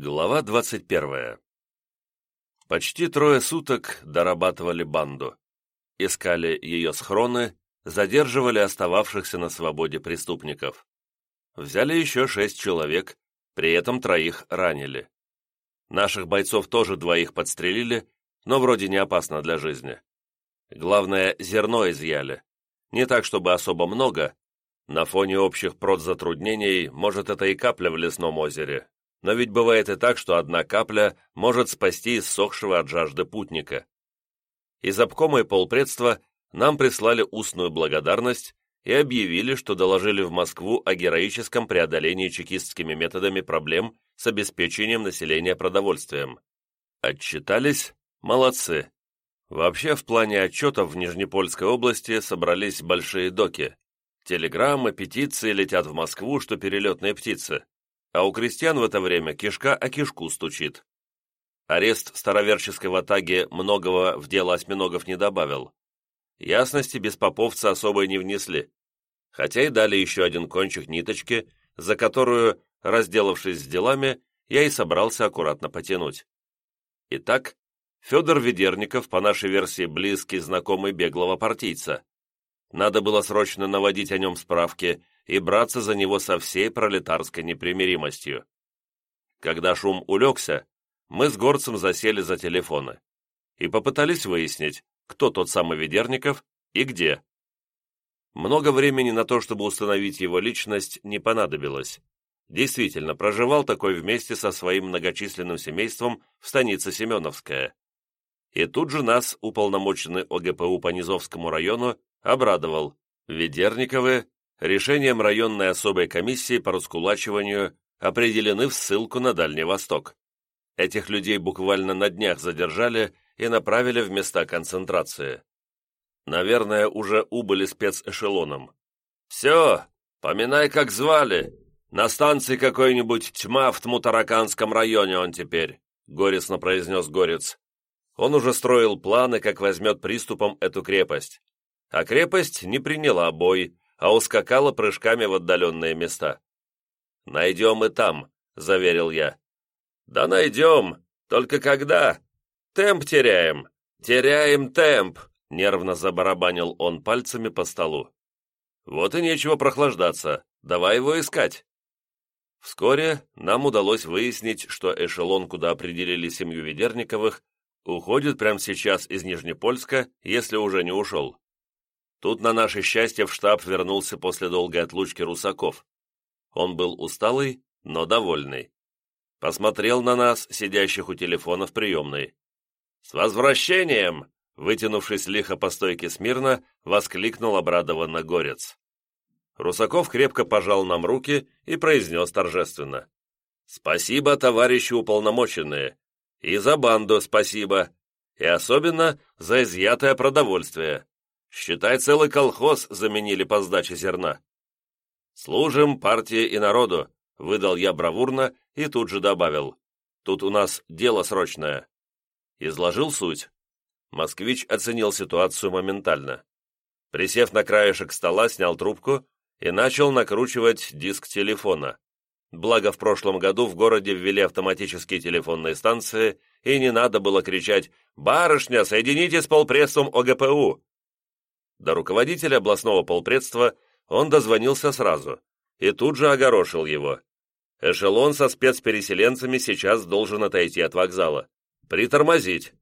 Глава 21. Почти трое суток дорабатывали банду. Искали ее схроны, задерживали остававшихся на свободе преступников. Взяли еще шесть человек, при этом троих ранили. Наших бойцов тоже двоих подстрелили, но вроде не опасно для жизни. Главное, зерно изъяли. Не так, чтобы особо много. На фоне общих продзатруднений, может, это и капля в лесном озере, но ведь бывает и так, что одна капля может спасти иссохшего от жажды путника. Из обкома и полпредства нам прислали устную благодарность и объявили, что доложили в Москву о героическом преодолении чекистскими методами проблем с обеспечением населения продовольствием. Отчитались? Молодцы. Вообще, в плане отчетов в Нижнепольской области собрались большие доки. Телеграммы, петиции летят в Москву, что перелетные птицы а у крестьян в это время кишка о кишку стучит. Арест староверческой ватаги многого в дело осьминогов не добавил. Ясности без поповцы особой не внесли, хотя и дали еще один кончик ниточки, за которую, разделавшись с делами, я и собрался аккуратно потянуть. Итак, Федор Ведерников, по нашей версии, близкий знакомый беглого партийца. Надо было срочно наводить о нем справки и браться за него со всей пролетарской непримиримостью. Когда шум улегся, мы с горцем засели за телефоны и попытались выяснить, кто тот самый Ведерников и где. Много времени на то, чтобы установить его личность, не понадобилось. Действительно, проживал такой вместе со своим многочисленным семейством в станице Семеновская. И тут же нас, уполномоченный ОГПУ по Низовскому району, обрадовал. Ведерниковы решением районной особой комиссии по раскулачиванию определены в ссылку на Дальний Восток. Этих людей буквально на днях задержали и направили в места концентрации. Наверное, уже убыли спецэшелоном. «Все, поминай, как звали. На станции какой-нибудь тьма в Тмутараканском районе он теперь», — горестно произнес Горец. Он уже строил планы, как возьмет приступом эту крепость. А крепость не приняла бой, а ускакала прыжками в отдаленные места. «Найдем и там», — заверил я. «Да найдем, только когда? Темп теряем, теряем темп», — нервно забарабанил он пальцами по столу. «Вот и нечего прохлаждаться, давай его искать». Вскоре нам удалось выяснить, что эшелон, куда определили семью Ведерниковых, уходит прямо сейчас из Нижнепольска, если уже не ушел. Тут, на наше счастье, в штаб вернулся после долгой отлучки Русаков. Он был усталый, но довольный. Посмотрел на нас, сидящих у телефона в приемной. «С возвращением!» Вытянувшись лихо по стойке смирно, воскликнул обрадованно Горец. Русаков крепко пожал нам руки и произнес торжественно. «Спасибо, товарищи уполномоченные! И за банду спасибо! И особенно за изъятое продовольствие! Считай, целый колхоз заменили по сдаче зерна. Служим партии и народу, выдал я бравурно и тут же добавил. Тут у нас дело срочное. Изложил суть. Москвич оценил ситуацию моментально. Присев на краешек стола, снял трубку и начал накручивать диск телефона. Благо, в прошлом году в городе ввели автоматические телефонные станции, и не надо было кричать «Барышня, соедините с полпрессом ОГПУ!» До руководителя областного полпредства он дозвонился сразу и тут же огорошил его. Эшелон со спецпереселенцами сейчас должен отойти от вокзала. Притормозить.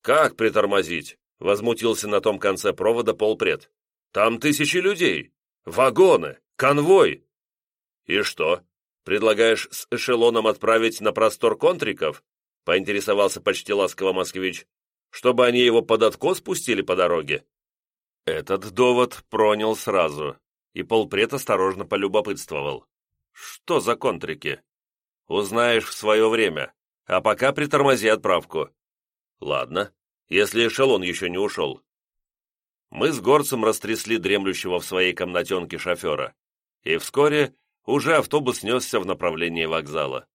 «Как притормозить?» — возмутился на том конце провода полпред. «Там тысячи людей! Вагоны! Конвой!» «И что, предлагаешь с эшелоном отправить на простор контриков?» — поинтересовался почти ласково москвич. «Чтобы они его под откос пустили по дороге?» Этот довод пронял сразу, и полпред осторожно полюбопытствовал. «Что за контрики?» «Узнаешь в свое время, а пока притормози отправку». «Ладно, если эшелон еще не ушел». Мы с горцем растрясли дремлющего в своей комнатенке шофера, и вскоре уже автобус несся в направлении вокзала.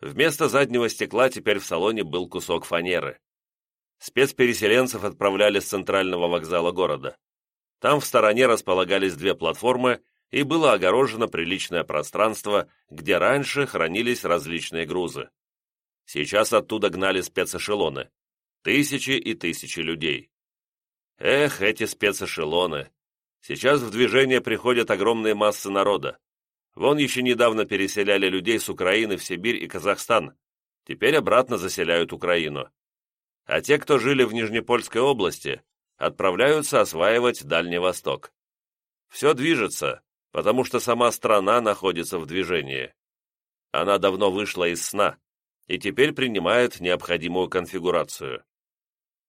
Вместо заднего стекла теперь в салоне был кусок фанеры спецпереселенцев отправляли с центрального вокзала города. Там в стороне располагались две платформы, и было огорожено приличное пространство, где раньше хранились различные грузы. Сейчас оттуда гнали спецэшелоны. Тысячи и тысячи людей. Эх, эти спецэшелоны! Сейчас в движение приходят огромные массы народа. Вон еще недавно переселяли людей с Украины в Сибирь и Казахстан. Теперь обратно заселяют Украину. А те, кто жили в Нижнепольской области, отправляются осваивать Дальний Восток. Все движется, потому что сама страна находится в движении. Она давно вышла из сна и теперь принимает необходимую конфигурацию.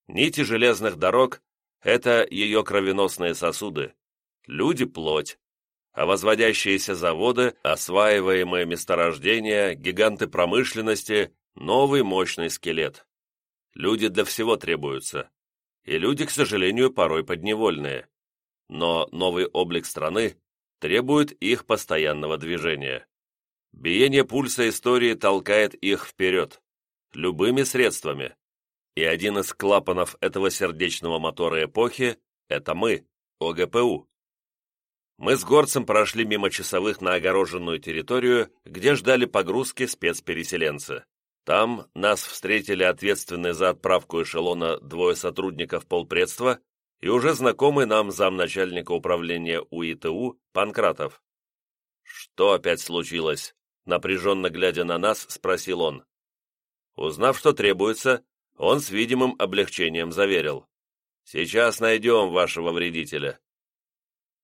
Нити железных дорог – это ее кровеносные сосуды, люди – плоть, а возводящиеся заводы, осваиваемые месторождения, гиганты промышленности – новый мощный скелет. Люди для всего требуются, и люди, к сожалению, порой подневольные. Но новый облик страны требует их постоянного движения. Биение пульса истории толкает их вперед, любыми средствами. И один из клапанов этого сердечного мотора эпохи – это мы, ОГПУ. Мы с горцем прошли мимо часовых на огороженную территорию, где ждали погрузки спецпереселенцы. Там нас встретили ответственные за отправку эшелона двое сотрудников полпредства и уже знакомый нам замначальника управления УИТУ Панкратов. «Что опять случилось?» Напряженно глядя на нас, спросил он. Узнав, что требуется, он с видимым облегчением заверил. «Сейчас найдем вашего вредителя».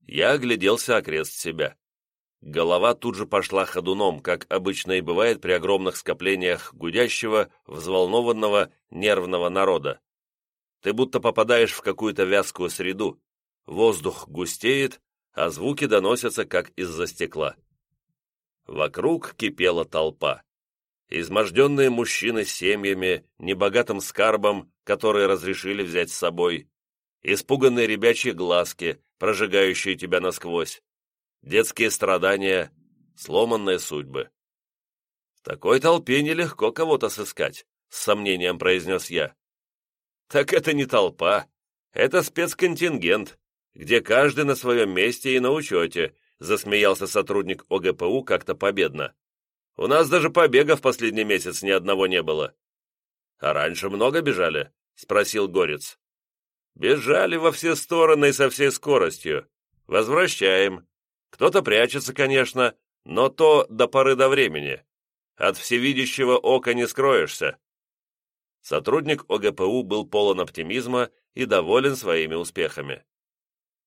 Я огляделся окрест себя. Голова тут же пошла ходуном, как обычно и бывает при огромных скоплениях гудящего, взволнованного, нервного народа. Ты будто попадаешь в какую-то вязкую среду, воздух густеет, а звуки доносятся, как из-за стекла. Вокруг кипела толпа. Изможденные мужчины с семьями, небогатым скарбом, которые разрешили взять с собой, испуганные ребячьи глазки, прожигающие тебя насквозь, детские страдания, сломанные судьбы. В такой толпе нелегко кого-то сыскать, с сомнением произнес я. Так это не толпа, это спецконтингент, где каждый на своем месте и на учете, засмеялся сотрудник ОГПУ как-то победно. У нас даже побега в последний месяц ни одного не было. А раньше много бежали? Спросил Горец. Бежали во все стороны и со всей скоростью. Возвращаем. Кто-то прячется, конечно, но то до поры до времени. От всевидящего ока не скроешься. Сотрудник ОГПУ был полон оптимизма и доволен своими успехами.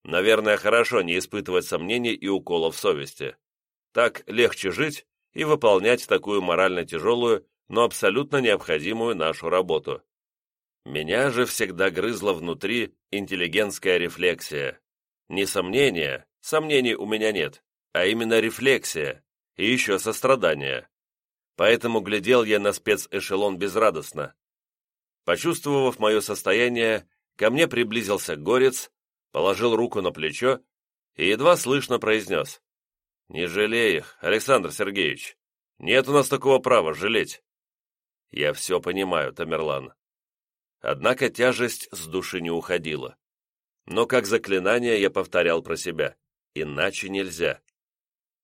Наверное, хорошо не испытывать сомнений и уколов совести. Так легче жить и выполнять такую морально тяжелую, но абсолютно необходимую нашу работу. Меня же всегда грызла внутри интеллигентская рефлексия. Не сомнение, сомнений у меня нет, а именно рефлексия и еще сострадание. Поэтому глядел я на спецэшелон безрадостно. Почувствовав мое состояние, ко мне приблизился горец, положил руку на плечо и едва слышно произнес. «Не жалей их, Александр Сергеевич. Нет у нас такого права жалеть». «Я все понимаю, Тамерлан». Однако тяжесть с души не уходила но как заклинание я повторял про себя. Иначе нельзя.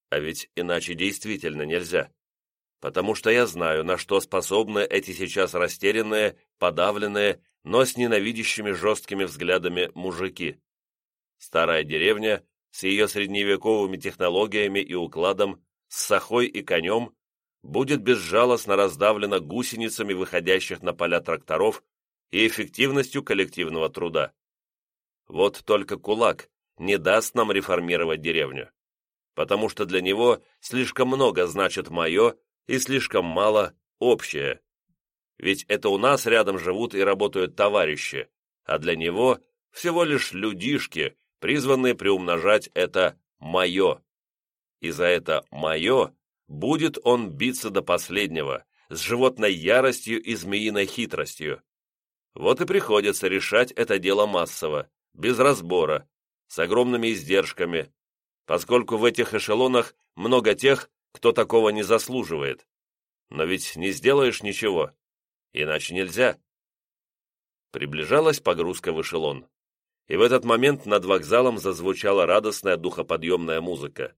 А ведь иначе действительно нельзя. Потому что я знаю, на что способны эти сейчас растерянные, подавленные, но с ненавидящими жесткими взглядами мужики. Старая деревня с ее средневековыми технологиями и укладом, с сахой и конем, будет безжалостно раздавлена гусеницами выходящих на поля тракторов и эффективностью коллективного труда. Вот только кулак не даст нам реформировать деревню, потому что для него слишком много значит мое и слишком мало общее. Ведь это у нас рядом живут и работают товарищи, а для него всего лишь людишки, призванные приумножать это «моё». И за это «моё» будет он биться до последнего, с животной яростью и змеиной хитростью. Вот и приходится решать это дело массово, без разбора, с огромными издержками, поскольку в этих эшелонах много тех, кто такого не заслуживает. Но ведь не сделаешь ничего, иначе нельзя. Приближалась погрузка в эшелон. и в этот момент над вокзалом зазвучала радостная духоподъемная музыка.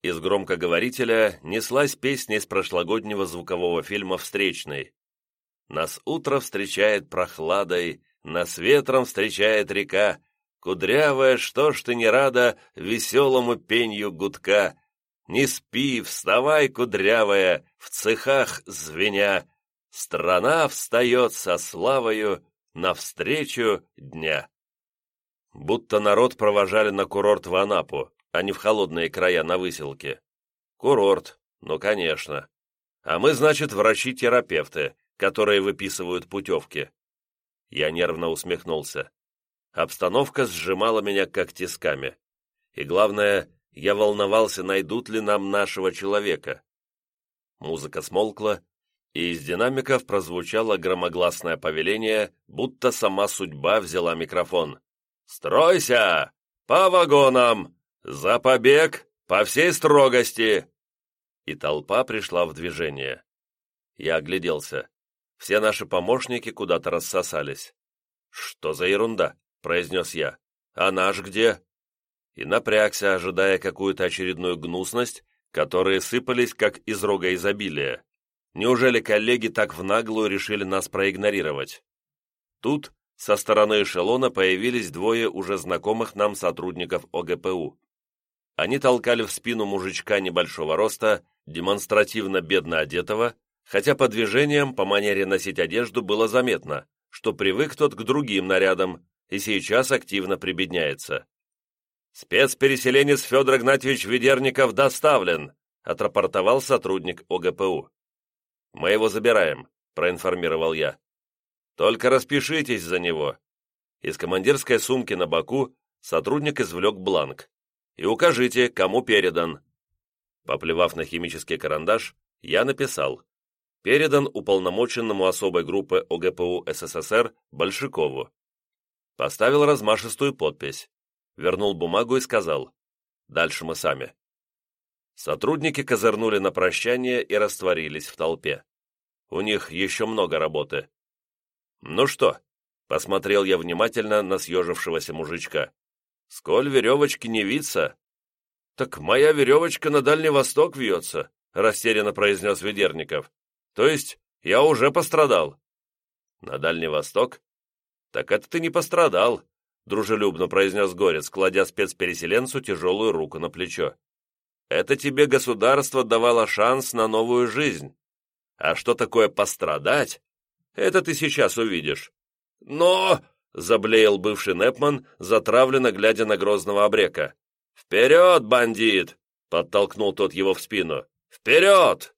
Из громкоговорителя неслась песня из прошлогоднего звукового фильма «Встречный». «Нас утро встречает прохладой, нас ветром встречает река, кудрявая, что ж ты не рада веселому пенью гудка? Не спи, вставай, кудрявая, в цехах звеня, страна встает со славою навстречу дня». Будто народ провожали на курорт в Анапу, а не в холодные края на выселке. Курорт, ну конечно. А мы, значит, врачи-терапевты, которые выписывают путевки. Я нервно усмехнулся. Обстановка сжимала меня как тисками. И главное, я волновался, найдут ли нам нашего человека. Музыка смолкла, и из динамиков прозвучало громогласное повеление, будто сама судьба взяла микрофон. «Стройся! По вагонам! За побег! По всей строгости!» И толпа пришла в движение. Я огляделся. Все наши помощники куда-то рассосались. «Что за ерунда?» — произнес я. «А наш где?» И напрягся, ожидая какую-то очередную гнусность, которые сыпались, как из рога изобилия. Неужели коллеги так в наглую решили нас проигнорировать? Тут со стороны эшелона появились двое уже знакомых нам сотрудников ОГПУ. Они толкали в спину мужичка небольшого роста, демонстративно бедно одетого, хотя по движениям, по манере носить одежду было заметно, что привык тот к другим нарядам и сейчас активно прибедняется. «Спецпереселенец Федор Игнатьевич Ведерников доставлен», отрапортовал сотрудник ОГПУ. «Мы его забираем», — проинформировал я. Только распишитесь за него». Из командирской сумки на боку сотрудник извлек бланк. «И укажите, кому передан». Поплевав на химический карандаш, я написал. Передан уполномоченному особой группы ОГПУ СССР Большакову. Поставил размашистую подпись. Вернул бумагу и сказал. Дальше мы сами. Сотрудники козырнули на прощание и растворились в толпе. У них еще много работы. «Ну что?» — посмотрел я внимательно на съежившегося мужичка. «Сколь веревочки не виться?» «Так моя веревочка на Дальний Восток вьется», — растерянно произнес Ведерников. «То есть я уже пострадал». «На Дальний Восток?» «Так это ты не пострадал», — дружелюбно произнес Горец, кладя спецпереселенцу тяжелую руку на плечо. «Это тебе государство давало шанс на новую жизнь. А что такое пострадать, это ты сейчас увидишь». «Но!» — заблеял бывший Непман, затравленно глядя на грозного обрека. «Вперед, бандит!» — подтолкнул тот его в спину. «Вперед!»